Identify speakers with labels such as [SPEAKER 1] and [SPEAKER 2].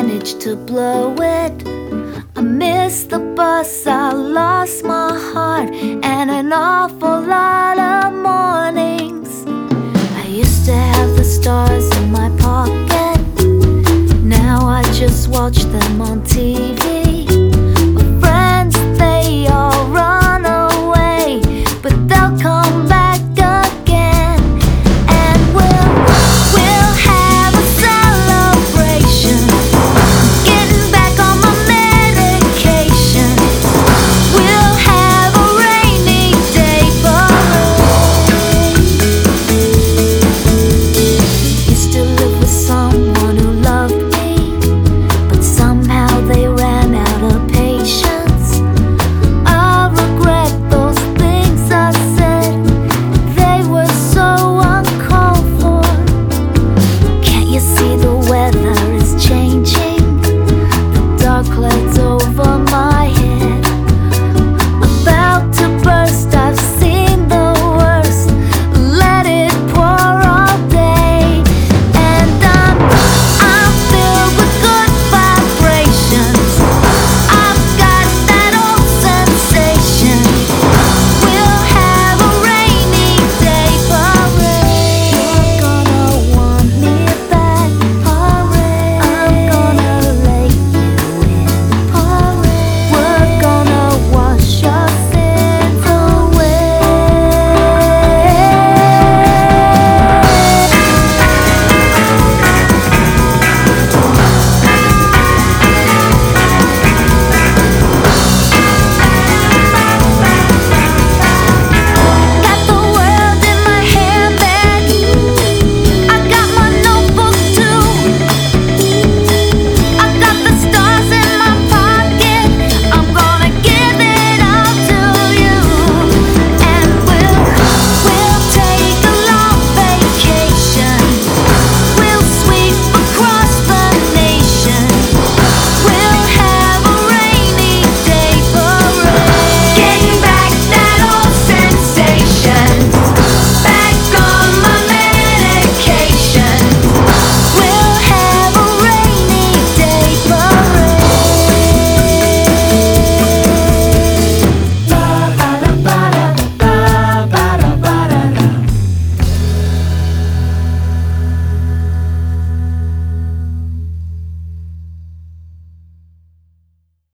[SPEAKER 1] Managed to blow it? I missed the bus, I lost my heart, and an awful lot